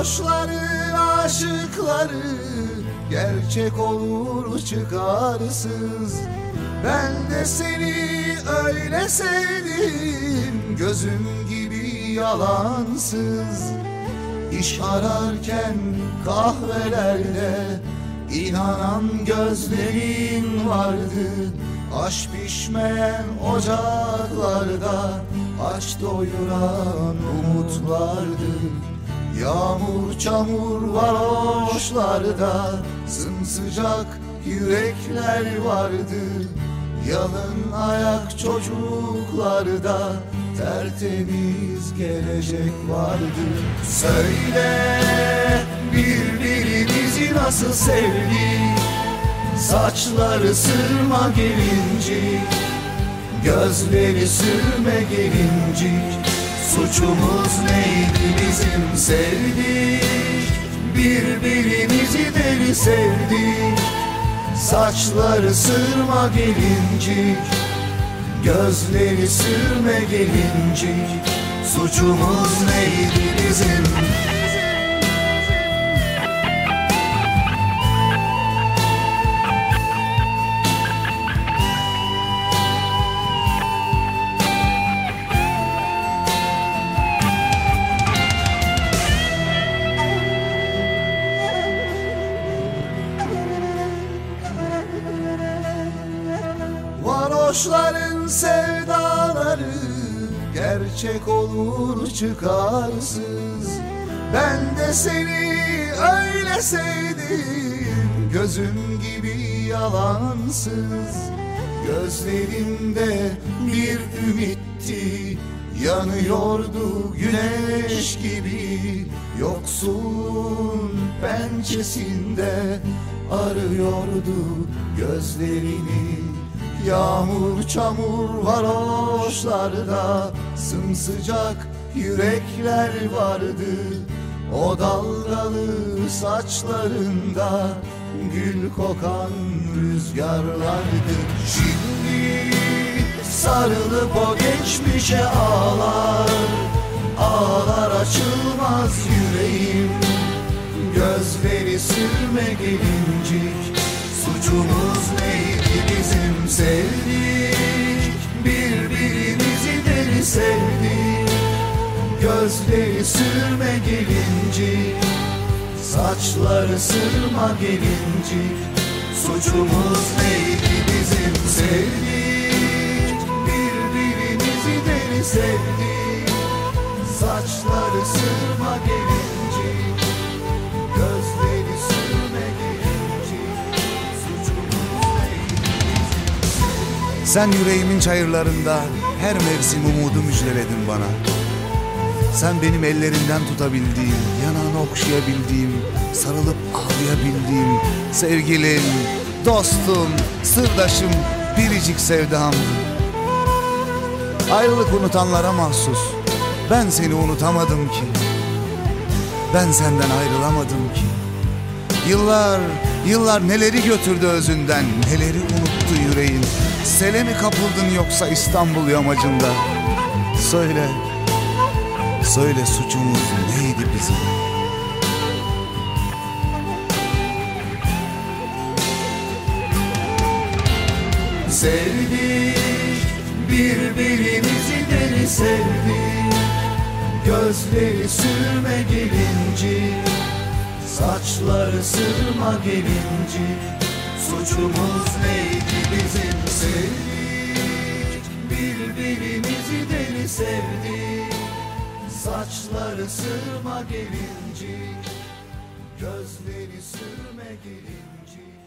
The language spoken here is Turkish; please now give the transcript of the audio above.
Varoşların aşıkları Gerçek olur çıkarsız. Ben de seni öyle sevdim Gözüm gibi yalansız. İş ararken kahvelerde inanan gözlerin vardı. Aş pişmeyen ocaklarda Aç doyuran umutlardı Yağmur çamur varoşlarda Sımsıcak yürekler vardı. Yalın ayak çocuklarda Tertemiz gelecek vardı. Söyle birbirimizi nasıl sevdik? Saçları sırma gelincik Gözleri sürme gelincik Suçumuz neydi bizim sevdik? Birbirimizi deli sevdik. Saçları sırma gelincik. Gözleri sürme gelincik. Suçumuz neydi bizim Varoşların sevdaları gerçek olur çıkarsız. Ben de seni öyle sevdim gözüm gibi yalansız. Gözlerinde bir ümitti yanıyordu güneş gibi. Yoksulun pençesinde arıyordu gözlerini Yağmur çamur varoşlarda Sımsıcak yürekler vardı. O dalgalı saçlarında Gül kokan rüzgarlardı. Şimdi sarılıp o geçmişe ağlar Ağlar açılmaz yüreğim. Gözleri sürme gelincik Suçumuz neydi bizim sevdik? Birbirimizi deli sevdik. Gözleri sürme gelincik. Saçları sırma gelincik. Suçumuz neydi bizim sevdik? Birbirimizi deli sevdik. Saçları sırma gelincik Sen yüreğimin çayırlarında her mevsim umudu müjdeledin bana. Sen benim ellerinden tutabildiğim, yanağını okşayabildiğim, sarılıp ağlayabildiğim sevgilim, dostum, sırdaşım, biricik sevdamdı. Ayrılık unutanlara mahsus. Ben seni unutamadım ki. Ben senden ayrılamadım ki. Yıllar, yıllar neleri götürdü özünden, neleri unuttu yüreğin. Sele mi kapıldın yoksa İstanbul yamacında? Söyle, söyle suçumuz neydi bizim? Sevdik birbirimizi deli sevdik Gözleri sürme gelinci Saçları sırma gelinci Suçumuz neydi bizim? Sevdik Birbirimizi deli sevdik. Saçları sırma gelinci Gözleri sürme gelinci